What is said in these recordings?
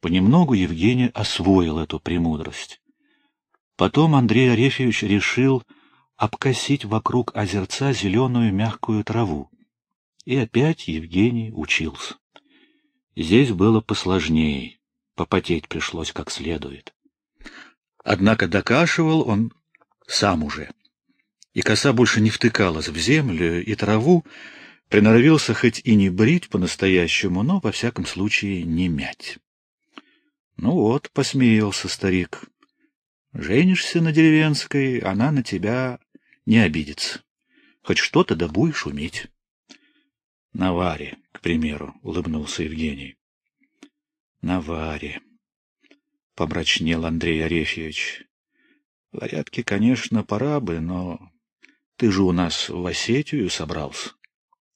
Понемногу Евгений освоил эту премудрость. Потом Андрей Арефьевич решил обкосить вокруг озерца зеленую мягкую траву. И опять Евгений учился. Здесь было посложнее, попотеть пришлось как следует. Однако докашивал он сам уже. И коса больше не втыкалась в землю и траву, приноровился хоть и не брить по-настоящему, но, во всяком случае, не мять. Ну вот, посмеялся старик. Женишься на деревенской, она на тебя не обидится. Хоть что-то да будешь уметь. На Варе, к примеру, улыбнулся Евгений. На Варе. Помрачнел Андрей Арефьевич. Варятки, конечно, пора бы, но ты же у нас в Осетию собрался.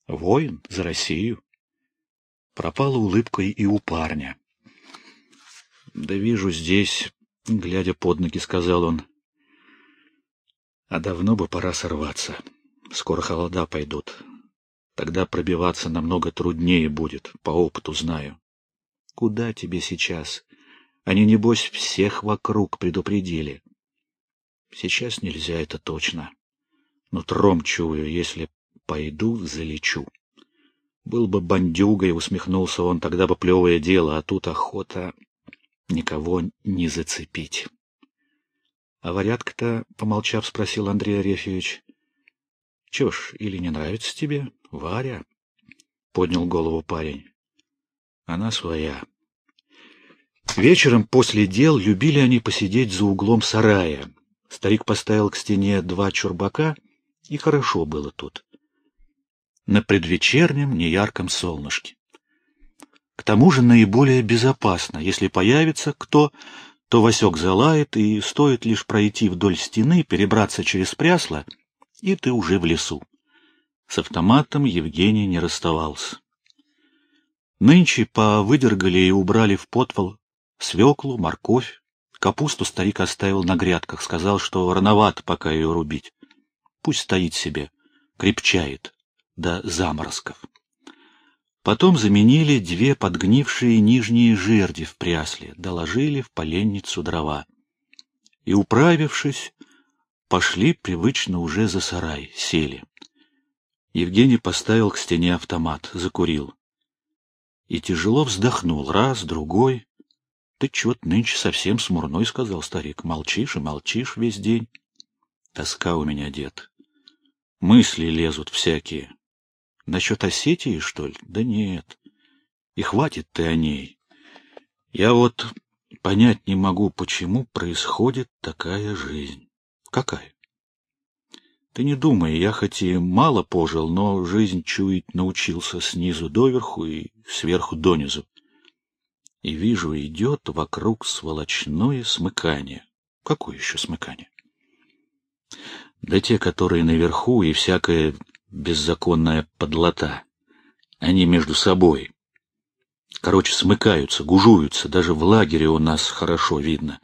Воин за Россию. Пропала улыбка и у парня. Да вижу здесь, глядя под ноги, сказал он. А давно бы пора сорваться. Скоро холода пойдут. Тогда пробиваться намного труднее будет, по опыту знаю. Куда тебе сейчас? Они, небось, всех вокруг предупредили. Сейчас нельзя, это точно. Но тром чую, если пойду, залечу. Был бы бандюгой, усмехнулся он, тогда бы плевое дело, а тут охота никого не зацепить. — А варятка-то, помолчав, спросил Андрей Арефьевич. — Чё ж, или не нравится тебе, Варя? — поднял голову парень. — Она своя. Вечером после дел любили они посидеть за углом сарая. Старик поставил к стене два чурбака, и хорошо было тут. На предвечернем неярком солнышке. К тому же наиболее безопасно. Если появится кто, то Васек залает, и стоит лишь пройти вдоль стены, перебраться через прясло, и ты уже в лесу. С автоматом Евгений не расставался. Нынче повыдергали и убрали в подвал свеклу, морковь. Капусту старик оставил на грядках, сказал, что рановато пока ее рубить. Пусть стоит себе, крепчает до заморозков. Потом заменили две подгнившие нижние жерди в прясле, доложили в поленницу дрова. И, управившись, пошли привычно уже за сарай, сели. Евгений поставил к стене автомат, закурил. И тяжело вздохнул, раз, другой. — Ты чё-то нынче совсем смурной, — сказал старик. — Молчишь и молчишь весь день. Тоска у меня, дед. Мысли лезут всякие. Насчет Осетии, что ли? Да нет. И хватит ты о ней. Я вот понять не могу, почему происходит такая жизнь. Какая? Ты не думай, я хоть и мало пожил, но жизнь чуять научился снизу доверху и сверху донизу. И вижу, идет вокруг сволочное смыкание. Какое еще смыкание? Да те, которые наверху, и всякое беззаконная подлота. Они между собой. Короче, смыкаются, гужуются, даже в лагере у нас хорошо видно.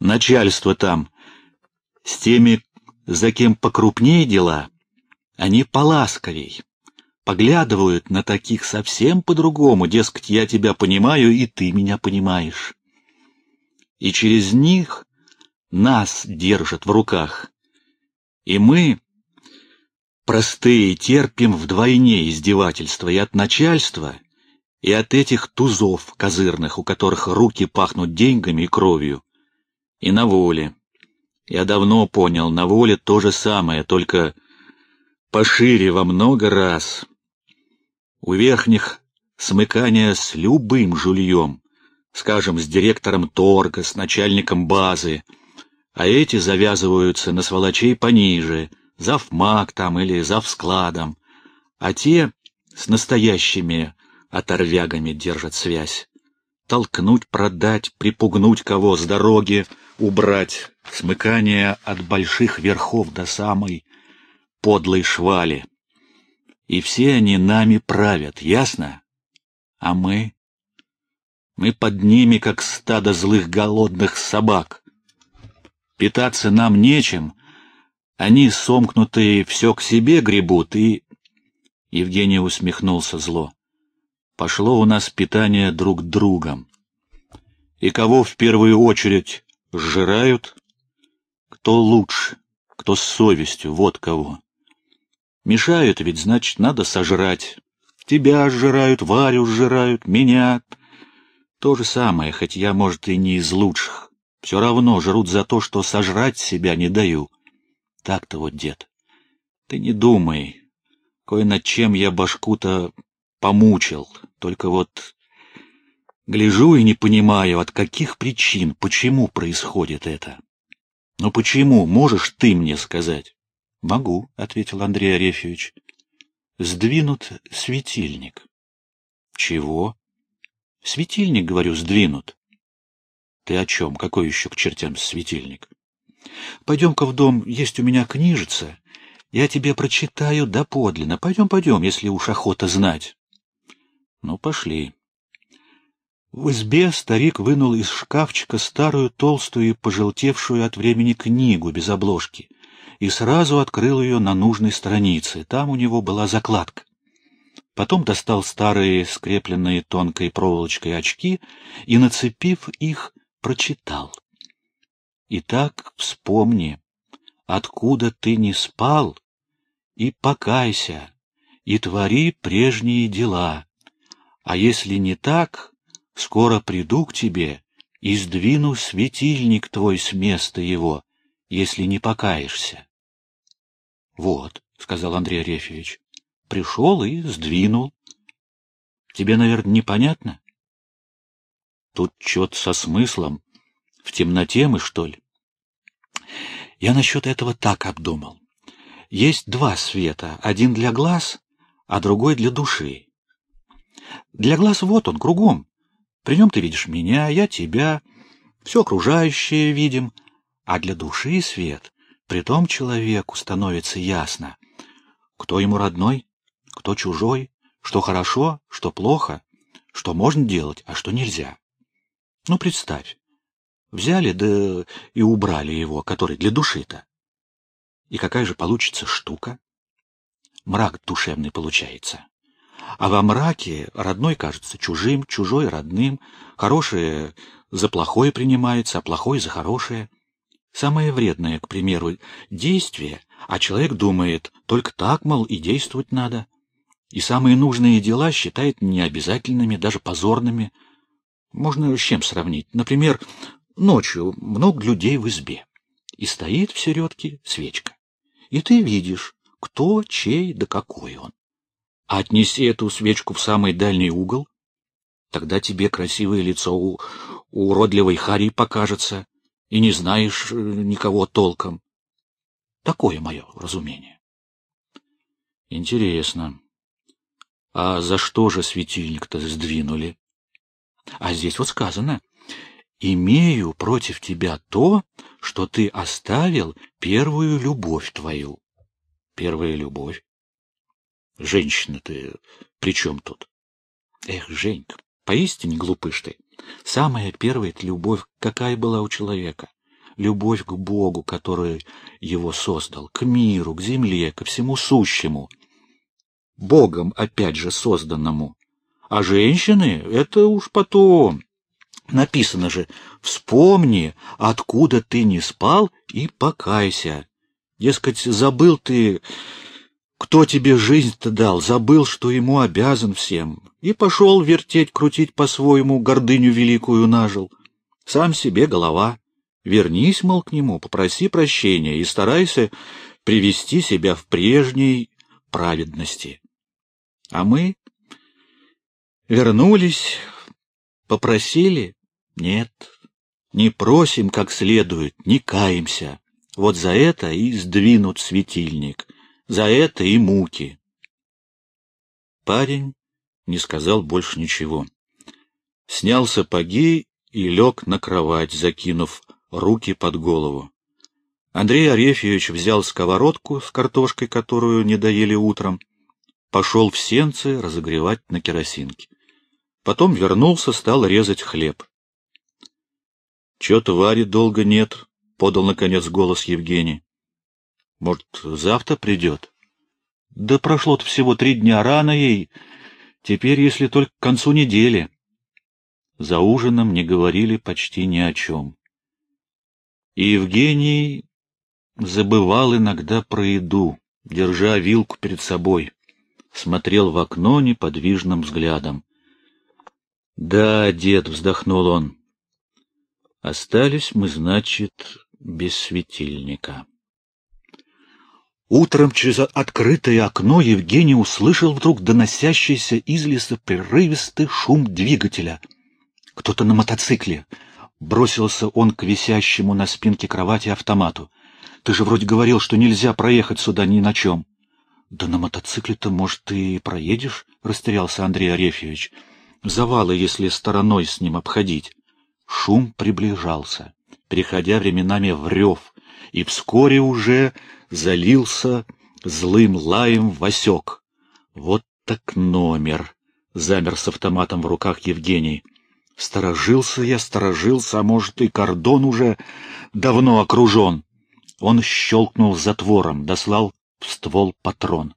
Начальство там с теми, за кем покрупнее дела, они поласковей. Поглядывают на таких совсем по-другому, дескать, я тебя понимаю, и ты меня понимаешь. И через них нас держат в руках. И мы Простые терпим вдвойне издевательства и от начальства, и от этих тузов козырных, у которых руки пахнут деньгами и кровью. И на воле. Я давно понял, на воле то же самое, только пошире во много раз. У верхних смыкание с любым жульем, скажем, с директором торга, с начальником базы, а эти завязываются на сволочей пониже — завмак там или завскладом, а те с настоящими оторвягами держат связь. Толкнуть, продать, припугнуть кого с дороги, убрать, смыкание от больших верхов до самой подлой швали. И все они нами правят, ясно? А мы? Мы под ними, как стадо злых голодных собак. Питаться нам нечем, они, сомкнутые, все к себе гребут, и... Евгений усмехнулся зло. Пошло у нас питание друг другом. И кого в первую очередь сжирают? Кто лучше, кто с совестью, вот кого. Мешают ведь, значит, надо сожрать. Тебя сжирают, Варю сжирают, меня. То же самое, хоть я, может, и не из лучших. Все равно жрут за то, что сожрать себя не даю. Так-то вот, дед. Ты не думай. Кое над чем я башку-то помучил. Только вот Гляжу и не понимаю, от каких причин, почему происходит это. Но почему, можешь ты мне сказать? Могу, — ответил Андрей Арефьевич. Сдвинут светильник. Чего? Светильник, говорю, сдвинут. Ты о чем? Какой еще к чертям светильник? Пойдем-ка в дом, есть у меня книжица. Я тебе прочитаю доподлинно. Пойдем, пойдем, если уж охота знать. Ну, пошли. В избе старик вынул из шкафчика старую толстую и пожелтевшую от времени книгу без обложки и сразу открыл ее на нужной странице. Там у него была закладка. Потом достал старые, скрепленные тонкой проволочкой очки и, нацепив их, прочитал. «Итак, вспомни, откуда ты не спал, и покайся, и твори прежние дела. А если не так, Скоро приду к тебе и сдвину светильник твой с места его, если не покаешься. — Вот, — сказал Андрей Арефьевич, — пришел и сдвинул. Тебе, наверное, непонятно? Тут что-то со смыслом. В темноте мы, что ли? Я насчет этого так обдумал. Есть два света, один для глаз, а другой для души. Для глаз вот он, кругом, при нем ты видишь меня, я тебя, все окружающее видим, а для души свет, при том человеку становится ясно, кто ему родной, кто чужой, что хорошо, что плохо, что можно делать, а что нельзя. Ну, представь, взяли да и убрали его, который для души-то. И какая же получится штука? Мрак душевный получается. А во мраке родной кажется чужим, чужой родным, хорошее за плохое принимается, а плохое за хорошее. Самое вредное, к примеру, действие, а человек думает, только так, мол, и действовать надо. И самые нужные дела считает необязательными, даже позорными. Можно с чем сравнить? Например, ночью много людей в избе, и стоит в середке свечка. И ты видишь, кто, чей, да какой он. Отнеси эту свечку в самый дальний угол, тогда тебе красивое лицо у, у уродливой Хари покажется, и не знаешь э, никого толком. Такое мое разумение. Интересно. А за что же светильник-то сдвинули? А здесь вот сказано, «Имею против тебя то, что ты оставил первую любовь твою». Первая любовь. Женщина ты при чем тут? Эх, Женька, поистине глупыш ты. Самая первая — любовь, какая была у человека. Любовь к Богу, который его создал, к миру, к земле, ко всему сущему. Богом, опять же, созданному. А женщины — это уж потом. Написано же, вспомни, откуда ты не спал, и покайся. Дескать, забыл ты кто тебе жизнь-то дал, забыл, что ему обязан всем, и пошел вертеть, крутить по-своему, гордыню великую нажил. Сам себе голова. Вернись, мол, к нему, попроси прощения и старайся привести себя в прежней праведности. А мы вернулись, попросили? Нет, не просим как следует, не каемся. Вот за это и сдвинут светильник — за это и муки. Парень не сказал больше ничего. Снял сапоги и лег на кровать, закинув руки под голову. Андрей Арефьевич взял сковородку с картошкой, которую не доели утром, пошел в сенцы разогревать на керосинке. Потом вернулся, стал резать хлеб. — Чё-то Вари долго нет, — подал, наконец, голос Евгений. Может, завтра придет? Да прошло-то всего три дня рано ей. Теперь, если только к концу недели. За ужином не говорили почти ни о чем. И Евгений забывал иногда про еду, держа вилку перед собой, смотрел в окно неподвижным взглядом. «Да, дед», — вздохнул он, — «остались мы, значит, без светильника». Утром через открытое окно Евгений услышал вдруг доносящийся из леса прерывистый шум двигателя. Кто-то на мотоцикле. Бросился он к висящему на спинке кровати автомату. «Ты же вроде говорил, что нельзя проехать сюда ни на чем». «Да на мотоцикле-то, может, ты и проедешь?» — растерялся Андрей Арефьевич. «Завалы, если стороной с ним обходить». Шум приближался, переходя временами в рев, и вскоре уже залился злым лаем Васек. Вот так номер! Замер с автоматом в руках Евгений. Сторожился я, сторожился, а может и кордон уже давно окружен. Он щелкнул затвором, дослал в ствол патрон.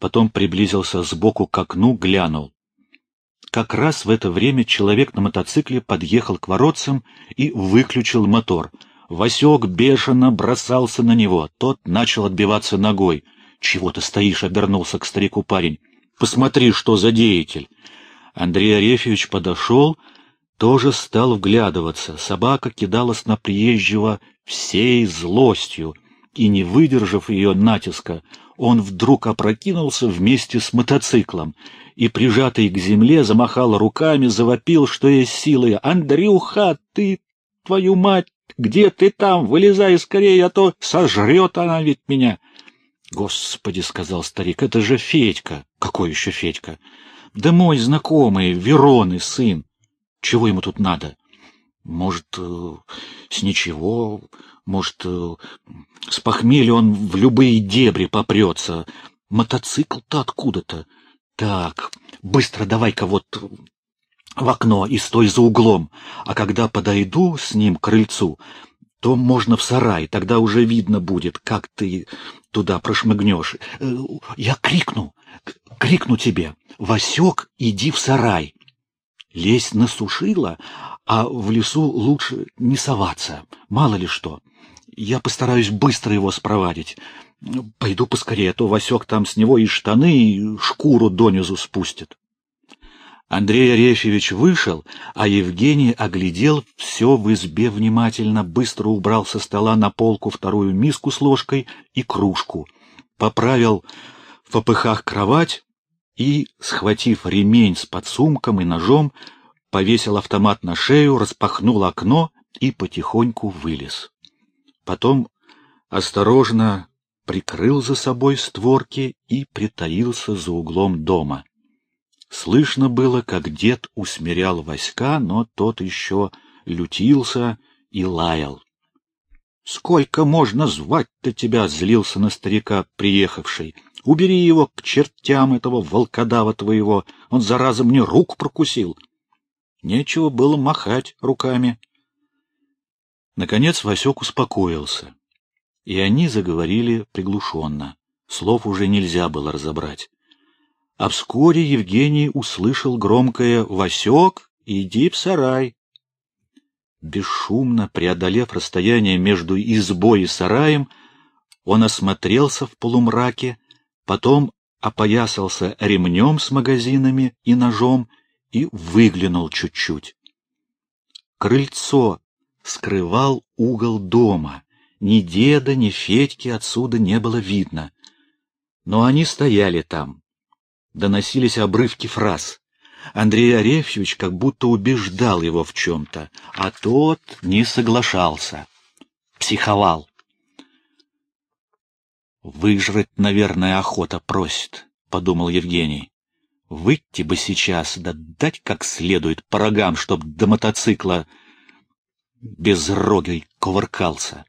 Потом приблизился сбоку к окну, глянул. Как раз в это время человек на мотоцикле подъехал к воротцам и выключил мотор — Васек бешено бросался на него. Тот начал отбиваться ногой. «Чего ты стоишь?» — обернулся к старику парень. «Посмотри, что за деятель!» Андрей Арефьевич подошел, тоже стал вглядываться. Собака кидалась на приезжего всей злостью, и, не выдержав ее натиска, он вдруг опрокинулся вместе с мотоциклом и, прижатый к земле, замахал руками, завопил, что есть силы. «Андрюха, ты, твою мать, где ты там? Вылезай скорее, а то сожрет она ведь меня. Господи, — сказал старик, — это же Федька. Какой еще Федька? Да мой знакомый, Вероны сын. Чего ему тут надо? Может, э, с ничего, может, э, с похмелья он в любые дебри попрется. Мотоцикл-то откуда-то. Так, быстро давай-ка вот в окно и стой за углом, а когда подойду с ним к крыльцу, то можно в сарай, тогда уже видно будет, как ты туда прошмыгнешь. Э, я крикну, крикну тебе, Васек, иди в сарай. Лезть насушила, а в лесу лучше не соваться, мало ли что. Я постараюсь быстро его спровадить. Пойду поскорее, а то Васек там с него и штаны, и шкуру донизу спустит. Андрей Арефьевич вышел, а Евгений оглядел все в избе внимательно, быстро убрал со стола на полку вторую миску с ложкой и кружку, поправил в попыхах кровать и, схватив ремень с подсумком и ножом, повесил автомат на шею, распахнул окно и потихоньку вылез. Потом осторожно прикрыл за собой створки и притаился за углом дома. Слышно было, как дед усмирял Васька, но тот еще лютился и лаял. — Сколько можно звать-то тебя? — злился на старика приехавший. — Убери его к чертям, этого волкодава твоего. Он, зараза, мне руку прокусил. Нечего было махать руками. Наконец Васек успокоился, и они заговорили приглушенно. Слов уже нельзя было разобрать. А вскоре Евгений услышал громкое «Васек, иди в сарай». Бесшумно преодолев расстояние между избой и сараем, он осмотрелся в полумраке, потом опоясался ремнем с магазинами и ножом и выглянул чуть-чуть. Крыльцо скрывал угол дома. Ни деда, ни Федьки отсюда не было видно. Но они стояли там, доносились обрывки фраз. Андрей Арефьевич как будто убеждал его в чем-то, а тот не соглашался, психовал. «Выжрать, наверное, охота просит», — подумал Евгений. «Выйти бы сейчас, да дать как следует по рогам, чтоб до мотоцикла без роги кувыркался».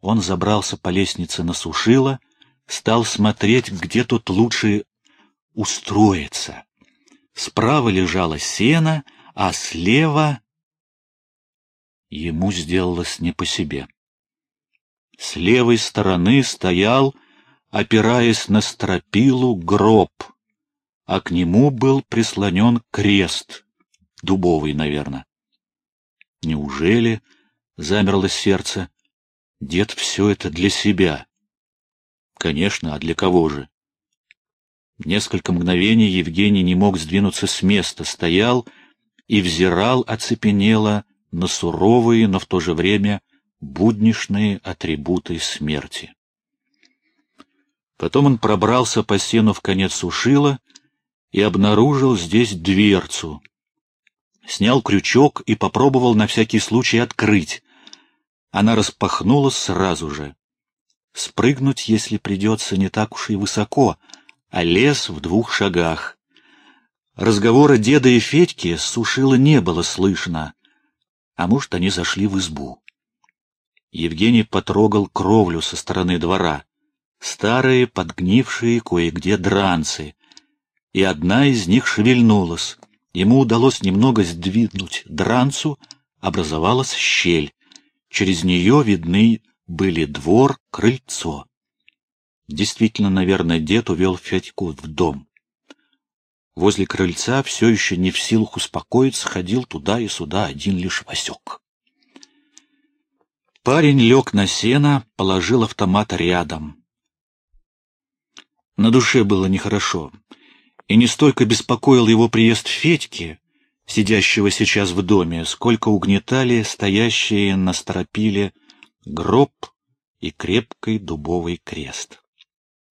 Он забрался по лестнице на сушило, стал смотреть, где тут лучше устроиться. Справа лежало сено, а слева... Ему сделалось не по себе. С левой стороны стоял, опираясь на стропилу, гроб, а к нему был прислонен крест, Дубовый, наверное. Неужели, — замерло сердце, — дед все это для себя? Конечно, а для кого же? Несколько мгновений Евгений не мог сдвинуться с места, стоял и взирал оцепенело на суровые, но в то же время буднишные атрибуты смерти. Потом он пробрался по сену в конец ушила и обнаружил здесь дверцу. Снял крючок и попробовал на всякий случай открыть. Она распахнулась сразу же. Спрыгнуть, если придется, не так уж и высоко, а лес в двух шагах. Разговора деда и Федьки с сушила не было слышно, а может, они зашли в избу. Евгений потрогал кровлю со стороны двора. Старые, подгнившие кое-где дранцы. И одна из них шевельнулась. Ему удалось немного сдвинуть дранцу, образовалась щель. Через нее видны были двор, крыльцо. Действительно, наверное, дед увел Федьку в дом. Возле крыльца, все еще не в силах успокоиться, ходил туда и сюда один лишь Васек. Парень лег на сено, положил автомат рядом. На душе было нехорошо, и не столько беспокоил его приезд Федьки, сидящего сейчас в доме, сколько угнетали стоящие на стропиле гроб и крепкий дубовый крест.